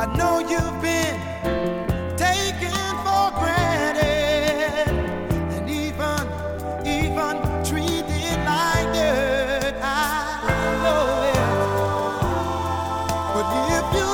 I know you've been taken for granted and even, even treated like dirt. I know it. But if you